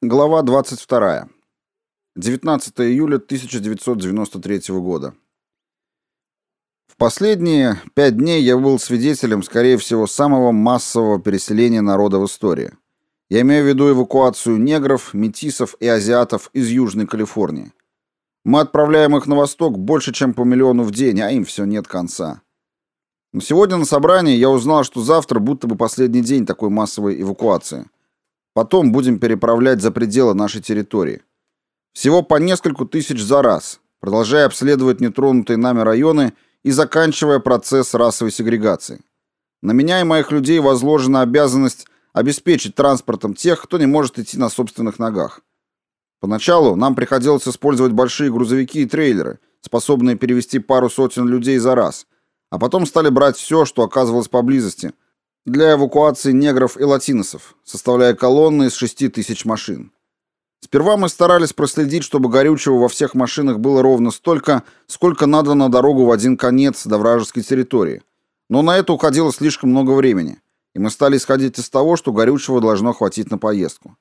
Глава 22. 19 июля 1993 года. В последние пять дней я был свидетелем, скорее всего, самого массового переселения народа в истории. Я имею в виду эвакуацию негров, метисов и азиатов из Южной Калифорнии. Мы отправляем их на восток больше, чем по миллиону в день, а им все нет конца. Но сегодня на собрании я узнал, что завтра будто бы последний день такой массовой эвакуации – Потом будем переправлять за пределы нашей территории. Всего по нескольку тысяч за раз, продолжая обследовать нетронутые нами районы и заканчивая процесс расовой сегрегации. На меня и моих людей возложена обязанность обеспечить транспортом тех, кто не может идти на собственных ногах. Поначалу нам приходилось использовать большие грузовики и трейлеры, способные перевести пару сотен людей за раз, а потом стали брать все, что оказывалось поблизости – для эвакуации негров и латиносов, составляя колонны из 6 тысяч машин. Сперва мы старались проследить, чтобы горючего во всех машинах было ровно столько, сколько надо на дорогу в один конец до вражеской территории. Но на это уходило слишком много времени, и мы стали исходить из того, что горючего должно хватить на поездку.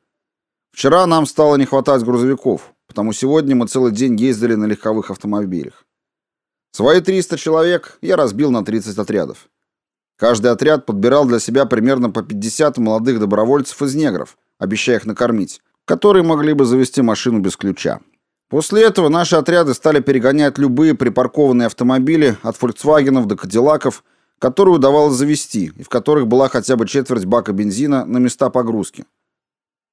Вчера нам стало не хватать грузовиков, потому сегодня мы целый день ездили на легковых автомобилях. Свои 300 человек я разбил на 30 отрядов. Каждый отряд подбирал для себя примерно по 50 молодых добровольцев из негров, обещая их накормить, которые могли бы завести машину без ключа. После этого наши отряды стали перегонять любые припаркованные автомобили от «Фольксвагенов» до «Кадиллаков», которые удавалось завести, и в которых была хотя бы четверть бака бензина на места погрузки.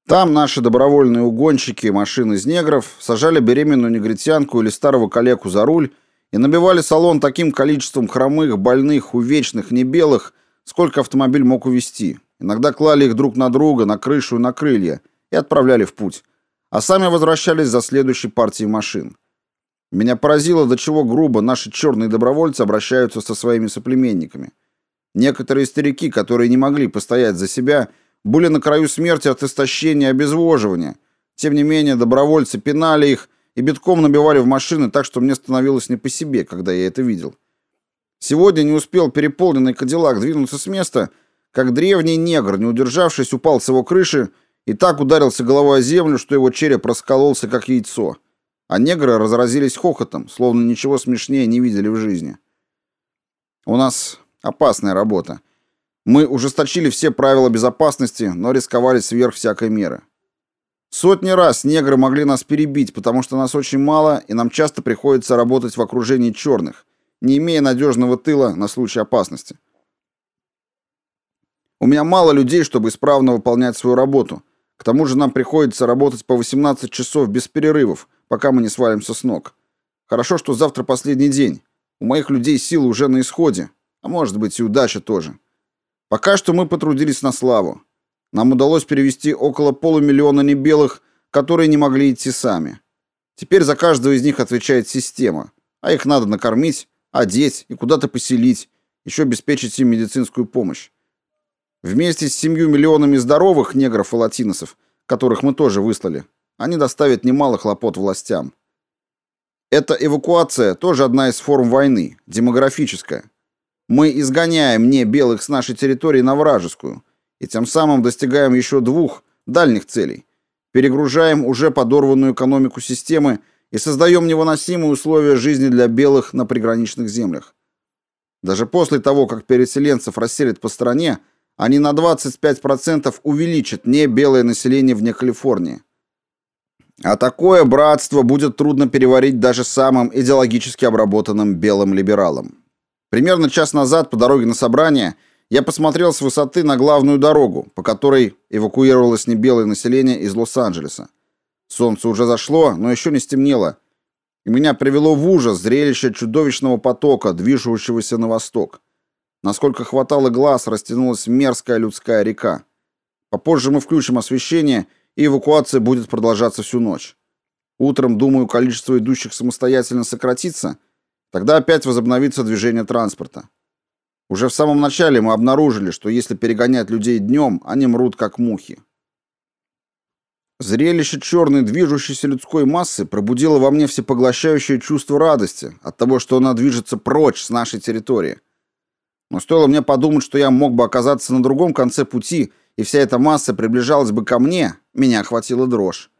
Там наши добровольные угонщики машин из негров сажали беременную негритянку или старого калеку за руль и набивали салон таким количеством хромых, больных, увечных, небелых, сколько автомобиль мог увезти. Иногда клали их друг на друга, на крышу и на крылья, и отправляли в путь. А сами возвращались за следующей партией машин. Меня поразило, до чего грубо наши черные добровольцы обращаются со своими соплеменниками. Некоторые старики, которые не могли постоять за себя, были на краю смерти от истощения и обезвоживания. Тем не менее, добровольцы пинали их и битком набивали в машины так, что мне становилось не по себе, когда я это видел. Сегодня не успел переполненный Кадиллак двинуться с места, как древний негр, не удержавшись, упал с его крыши и так ударился головой о землю, что его череп раскололся, как яйцо. А негры разразились хохотом, словно ничего смешнее не видели в жизни. У нас опасная работа. Мы ужесточили все правила безопасности, но рисковали сверх всякой меры. Сотни раз негры могли нас перебить, потому что нас очень мало, и нам часто приходится работать в окружении черных, не имея надежного тыла на случай опасности. У меня мало людей, чтобы исправно выполнять свою работу. К тому же нам приходится работать по 18 часов без перерывов, пока мы не свалимся с ног. Хорошо, что завтра последний день. У моих людей силы уже на исходе, а может быть и удача тоже. Пока что мы потрудились на славу. Нам удалось перевести около полумиллиона небелых, которые не могли идти сами. Теперь за каждого из них отвечает система, а их надо накормить, одеть и куда-то поселить, еще обеспечить им медицинскую помощь. Вместе с семью миллионами здоровых негров и латиносов, которых мы тоже выслали, они доставят немало хлопот властям. Эта эвакуация тоже одна из форм войны, демографическая. Мы изгоняем не белых с нашей территории на вражескую – и тем самым достигаем еще двух дальних целей. Перегружаем уже подорванную экономику системы и создаем невыносимые условия жизни для белых на приграничных землях. Даже после того, как переселенцев расселят по стране, они на 25% увеличат не белое население вне Калифорнии. А такое братство будет трудно переварить даже самым идеологически обработанным белым либералам. Примерно час назад по дороге на собрание – я посмотрел с высоты на главную дорогу, по которой эвакуировалось небелое население из Лос-Анджелеса. Солнце уже зашло, но еще не стемнело. И меня привело в ужас зрелище чудовищного потока, движущегося на восток. Насколько хватало глаз, растянулась мерзкая людская река. Попозже мы включим освещение, и эвакуация будет продолжаться всю ночь. Утром, думаю, количество идущих самостоятельно сократится, тогда опять возобновится движение транспорта. Уже в самом начале мы обнаружили, что если перегонять людей днем, они мрут как мухи. Зрелище черной движущейся людской массы пробудило во мне всепоглощающее чувство радости от того, что она движется прочь с нашей территории. Но стоило мне подумать, что я мог бы оказаться на другом конце пути, и вся эта масса приближалась бы ко мне, Меня охватила дрожь.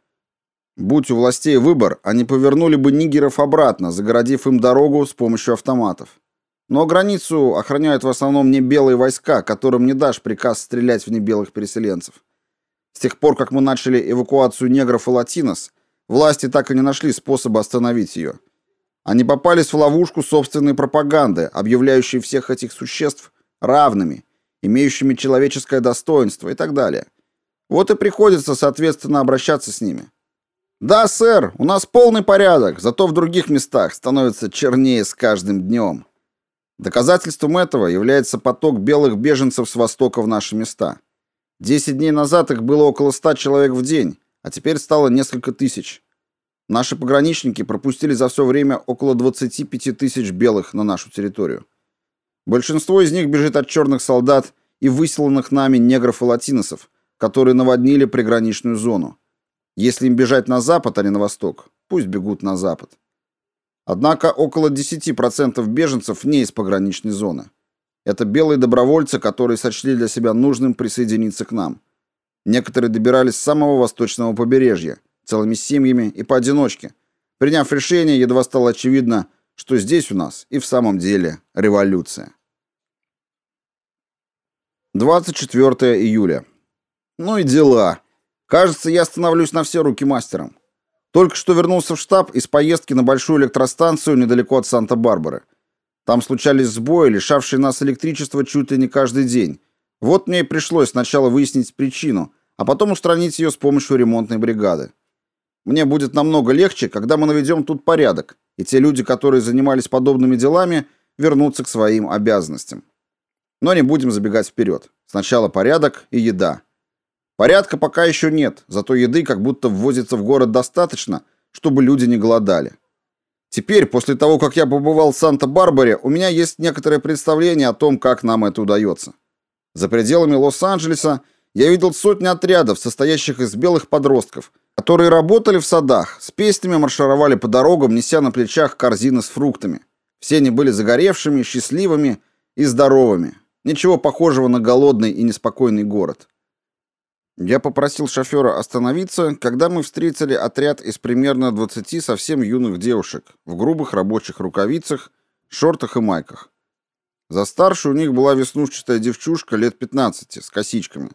Будь у властей выбор, они повернули бы нигеров обратно, загородив им дорогу с помощью автоматов. Но границу охраняют в основном не белые войска, которым не дашь приказ стрелять в небелых переселенцев. С тех пор, как мы начали эвакуацию негров и латинос, власти так и не нашли способа остановить ее. Они попались в ловушку собственной пропаганды, объявляющей всех этих существ равными, имеющими человеческое достоинство и так далее. Вот и приходится, соответственно, обращаться с ними. Да, сэр, у нас полный порядок, зато в других местах становится чернее с каждым днем. Доказательством этого является поток белых беженцев с востока в наши места. Десять дней назад их было около ста человек в день, а теперь стало несколько тысяч. Наши пограничники пропустили за все время около 25 тысяч белых на нашу территорию. Большинство из них бежит от черных солдат и высланных нами негров и латиносов, которые наводнили приграничную зону. Если им бежать на запад, а не на восток, пусть бегут на запад. Однако около 10% беженцев не из пограничной зоны. Это белые добровольцы, которые сочли для себя нужным присоединиться к нам. Некоторые добирались с самого восточного побережья, целыми семьями и поодиночке. Приняв решение, едва стало очевидно, что здесь у нас и в самом деле революция. 24 июля. Ну и дела. Кажется, я становлюсь на все руки мастером. Только что вернулся в штаб из поездки на большую электростанцию недалеко от Санта-Барбары. Там случались сбои, лишавшие нас электричества чуть ли не каждый день. Вот мне и пришлось сначала выяснить причину, а потом устранить ее с помощью ремонтной бригады. Мне будет намного легче, когда мы наведем тут порядок, и те люди, которые занимались подобными делами, вернутся к своим обязанностям. Но не будем забегать вперед. Сначала порядок и еда. Порядка пока еще нет, зато еды как будто ввозится в город достаточно, чтобы люди не голодали. Теперь, после того, как я побывал в Санта-Барбаре, у меня есть некоторое представление о том, как нам это удается. За пределами Лос-Анджелеса я видел сотни отрядов, состоящих из белых подростков, которые работали в садах, с песнями маршировали по дорогам, неся на плечах корзины с фруктами. Все они были загоревшими, счастливыми и здоровыми. Ничего похожего на голодный и неспокойный город. Я попросил шофера остановиться, когда мы встретили отряд из примерно 20 совсем юных девушек в грубых рабочих рукавицах, шортах и майках. За старшей у них была веснушчатая девчушка лет 15 с косичками,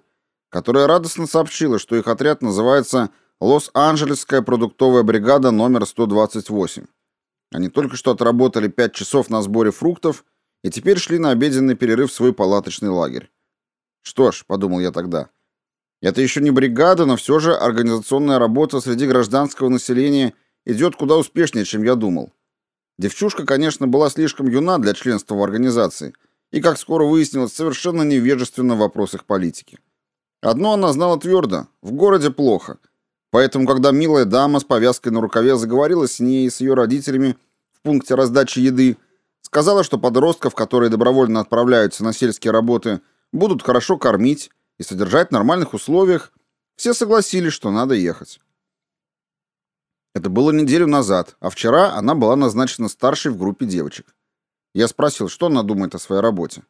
которая радостно сообщила, что их отряд называется Лос-Анджелесская продуктовая бригада номер 128. Они только что отработали 5 часов на сборе фруктов и теперь шли на обеденный перерыв в свой палаточный лагерь. Что ж, подумал я тогда, это еще не бригада, но все же организационная работа среди гражданского населения идет куда успешнее, чем я думал. Девчушка, конечно, была слишком юна для членства в организации и, как скоро выяснилось, совершенно невежественна в вопросах политики. Одно она знала твердо – в городе плохо. Поэтому, когда милая дама с повязкой на рукаве заговорила с ней и с ее родителями в пункте раздачи еды, сказала, что подростков, которые добровольно отправляются на сельские работы, будут хорошо кормить, и содержать в нормальных условиях, все согласились, что надо ехать. Это было неделю назад, а вчера она была назначена старшей в группе девочек. Я спросил, что она думает о своей работе.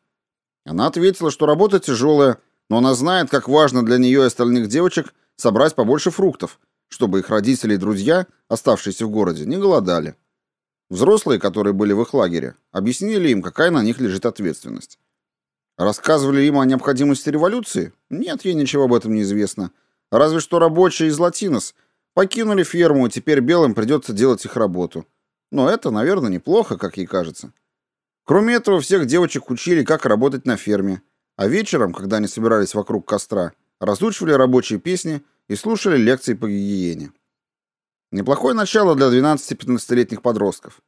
Она ответила, что работа тяжелая, но она знает, как важно для нее и остальных девочек собрать побольше фруктов, чтобы их родители и друзья, оставшиеся в городе, не голодали. Взрослые, которые были в их лагере, объяснили им, какая на них лежит ответственность. Рассказывали им о необходимости революции? Нет, ей ничего об этом не известно. Разве что рабочие из Латинос покинули ферму, и теперь белым придется делать их работу. Но это, наверное, неплохо, как ей кажется. Кроме этого, всех девочек учили, как работать на ферме. А вечером, когда они собирались вокруг костра, разучивали рабочие песни и слушали лекции по гигиене. Неплохое начало для 12-15-летних подростков.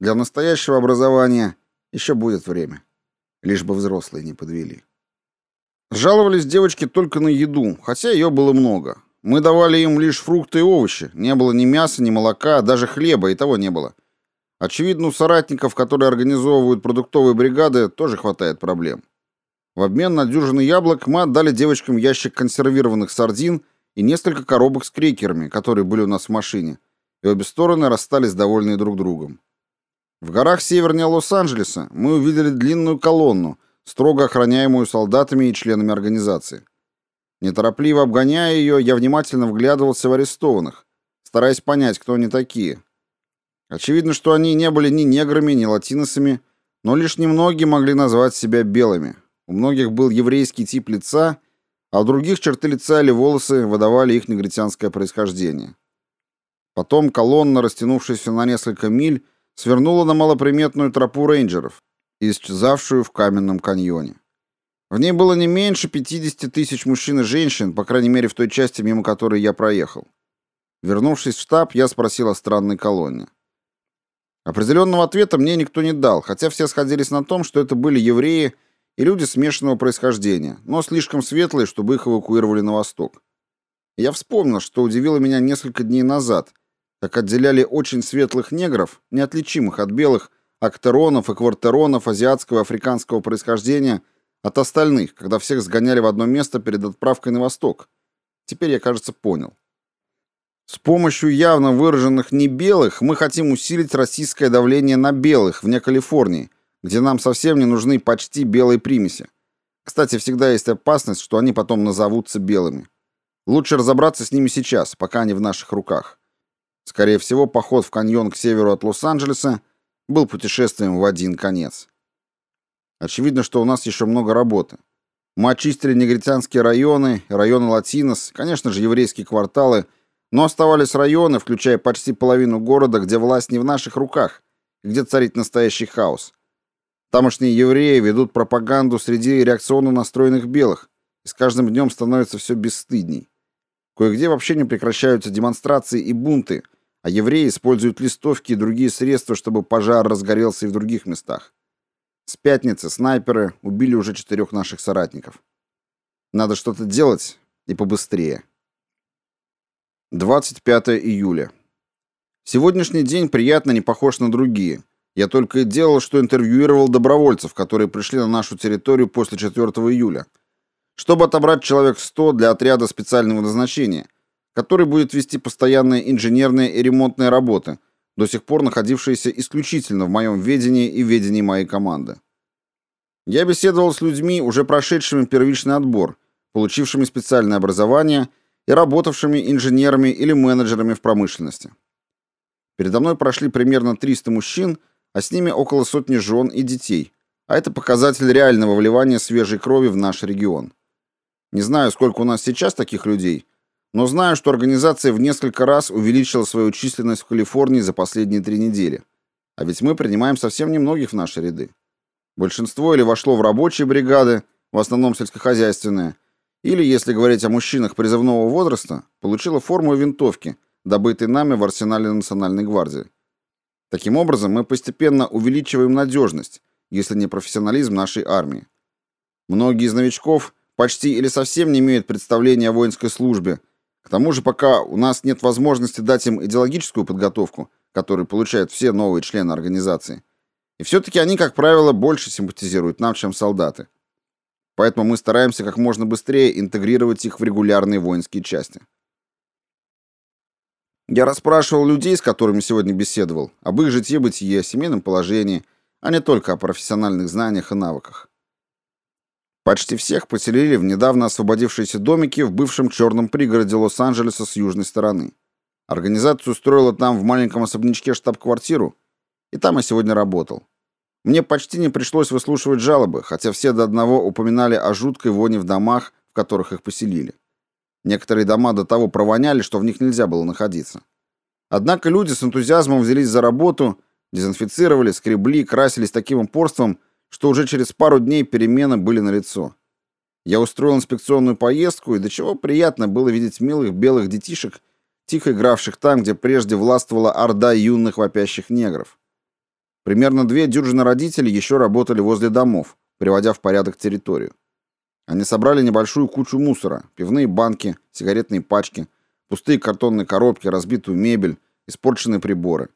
Для настоящего образования еще будет время лишь бы взрослые не подвели. Жаловались девочки только на еду, хотя ее было много. Мы давали им лишь фрукты и овощи, не было ни мяса, ни молока, даже хлеба и того не было. Очевидно, у соратников, которые организовывают продуктовые бригады, тоже хватает проблем. В обмен на дюжины яблок мы отдали девочкам ящик консервированных сардин и несколько коробок с крекерами, которые были у нас в машине, и обе стороны расстались довольные друг другом. В горах севернее Лос-Анджелеса мы увидели длинную колонну, строго охраняемую солдатами и членами организации. Неторопливо обгоняя ее, я внимательно вглядывался в арестованных, стараясь понять, кто они такие. Очевидно, что они не были ни неграми, ни латиносами, но лишь немногие могли назвать себя белыми. У многих был еврейский тип лица, а у других черты лица или волосы выдавали их негритянское происхождение. Потом колонна, растянувшаяся на несколько миль, свернула на малоприметную тропу рейнджеров, исчезавшую в каменном каньоне. В ней было не меньше 50 тысяч мужчин и женщин, по крайней мере в той части, мимо которой я проехал. Вернувшись в штаб, я спросил о странной колонне. Определенного ответа мне никто не дал, хотя все сходились на том, что это были евреи и люди смешанного происхождения, но слишком светлые, чтобы их эвакуировали на восток. Я вспомнил, что удивило меня несколько дней назад, как отделяли очень светлых негров, неотличимых от белых, актеронов и квартеронов азиатского и африканского происхождения от остальных, когда всех сгоняли в одно место перед отправкой на восток. Теперь я, кажется, понял. С помощью явно выраженных небелых мы хотим усилить российское давление на белых вне Калифорнии, где нам совсем не нужны почти белые примеси. Кстати, всегда есть опасность, что они потом назовутся белыми. Лучше разобраться с ними сейчас, пока они в наших руках. Скорее всего, поход в каньон к северу от Лос-Анджелеса был путешествием в один конец. Очевидно, что у нас еще много работы. Мы очистили негритянские районы, районы Латинос, конечно же, еврейские кварталы, но оставались районы, включая почти половину города, где власть не в наших руках, где царит настоящий хаос. Тамошние евреи ведут пропаганду среди реакционно настроенных белых, и с каждым днем становится все бесстыдней. Кое-где вообще не прекращаются демонстрации и бунты – а евреи используют листовки и другие средства, чтобы пожар разгорелся и в других местах. С пятницы снайперы убили уже четырех наших соратников. Надо что-то делать и побыстрее. 25 июля. Сегодняшний день приятно не похож на другие. Я только и делал, что интервьюировал добровольцев, которые пришли на нашу территорию после 4 июля, чтобы отобрать человек 100 для отряда специального назначения – который будет вести постоянные инженерные и ремонтные работы, до сих пор находившиеся исключительно в моем ведении и ведении моей команды. Я беседовал с людьми, уже прошедшими первичный отбор, получившими специальное образование и работавшими инженерами или менеджерами в промышленности. Передо мной прошли примерно 300 мужчин, а с ними около сотни жен и детей, а это показатель реального вливания свежей крови в наш регион. Не знаю, сколько у нас сейчас таких людей – но знаю, что организация в несколько раз увеличила свою численность в Калифорнии за последние три недели. А ведь мы принимаем совсем немногих в наши ряды. Большинство или вошло в рабочие бригады, в основном сельскохозяйственные, или, если говорить о мужчинах призывного возраста, получило форму винтовки, добытой нами в арсенале Национальной гвардии. Таким образом, мы постепенно увеличиваем надежность, если не профессионализм нашей армии. Многие из новичков почти или совсем не имеют представления о воинской службе, к тому же, пока у нас нет возможности дать им идеологическую подготовку, которую получают все новые члены организации, и все-таки они, как правило, больше симпатизируют нам, чем солдаты. Поэтому мы стараемся как можно быстрее интегрировать их в регулярные воинские части. Я расспрашивал людей, с которыми сегодня беседовал, об их житье-бытие, семейном положении, а не только о профессиональных знаниях и навыках. Почти всех поселили в недавно освободившиеся домики в бывшем черном пригороде Лос-Анджелеса с южной стороны. Организация устроила там в маленьком особнячке штаб-квартиру, и там я сегодня работал. Мне почти не пришлось выслушивать жалобы, хотя все до одного упоминали о жуткой воне в домах, в которых их поселили. Некоторые дома до того провоняли, что в них нельзя было находиться. Однако люди с энтузиазмом взялись за работу, дезинфицировали, скребли, красились таким упорством, что уже через пару дней перемены были налицо. Я устроил инспекционную поездку, и до чего приятно было видеть милых белых детишек, тихо игравших там, где прежде властвовала орда юных вопящих негров. Примерно две дюжины родителей еще работали возле домов, приводя в порядок территорию. Они собрали небольшую кучу мусора, пивные банки, сигаретные пачки, пустые картонные коробки, разбитую мебель, испорченные приборы.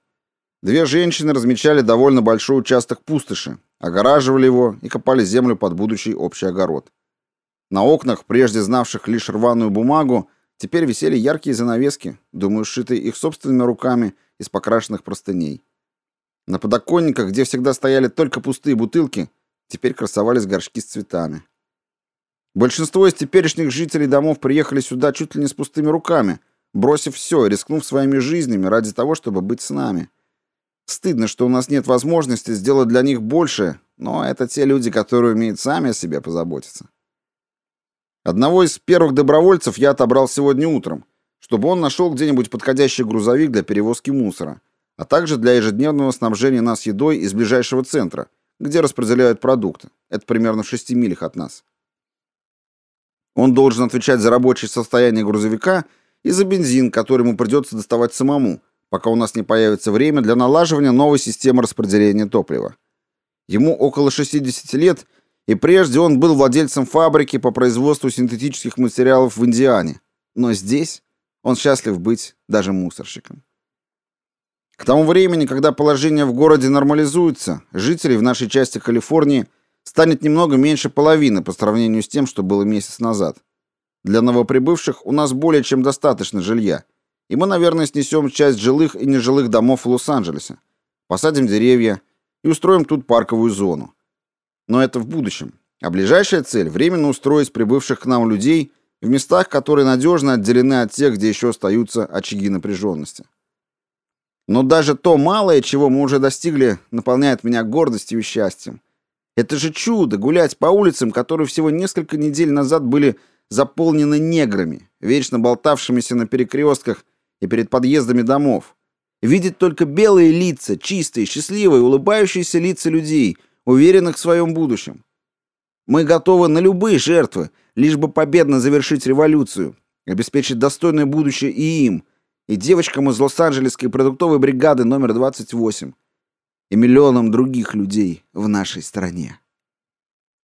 Две женщины размечали довольно большой участок пустоши, огораживали его и копали землю под будущий общий огород. На окнах, прежде знавших лишь рваную бумагу, теперь висели яркие занавески, думаю, сшитые их собственными руками из покрашенных простыней. На подоконниках, где всегда стояли только пустые бутылки, теперь красовались горшки с цветами. Большинство из теперешних жителей домов приехали сюда чуть ли не с пустыми руками, бросив все, рискнув своими жизнями ради того, чтобы быть с нами. Стыдно, что у нас нет возможности сделать для них больше, но это те люди, которые умеют сами о себе позаботиться. Одного из первых добровольцев я отобрал сегодня утром, чтобы он нашел где-нибудь подходящий грузовик для перевозки мусора, а также для ежедневного снабжения нас едой из ближайшего центра, где распределяют продукты. Это примерно в шести милях от нас. Он должен отвечать за рабочее состояние грузовика и за бензин, который ему придется доставать самому, пока у нас не появится время для налаживания новой системы распределения топлива. Ему около 60 лет, и прежде он был владельцем фабрики по производству синтетических материалов в Индиане. Но здесь он счастлив быть даже мусорщиком. К тому времени, когда положение в городе нормализуется, жителей в нашей части Калифорнии – станет немного меньше половины по сравнению с тем, что было месяц назад. Для новоприбывших у нас более чем достаточно жилья, и мы, наверное, снесем часть жилых и нежилых домов в Лос-Анджелесе, посадим деревья и устроим тут парковую зону. Но это в будущем. А ближайшая цель – временно устроить прибывших к нам людей в местах, которые надежно отделены от тех, где еще остаются очаги напряженности. Но даже то малое, чего мы уже достигли, наполняет меня гордостью и счастьем. Это же чудо гулять по улицам, которые всего несколько недель назад были заполнены неграми, вечно болтавшимися на перекрестках и перед подъездами домов. Видеть только белые лица, чистые, счастливые, улыбающиеся лица людей, уверенных в своем будущем. Мы готовы на любые жертвы, лишь бы победно завершить революцию, обеспечить достойное будущее и им, и девочкам из Лос-Анджелесской продуктовой бригады номер 28, и миллионам других людей в нашей стране.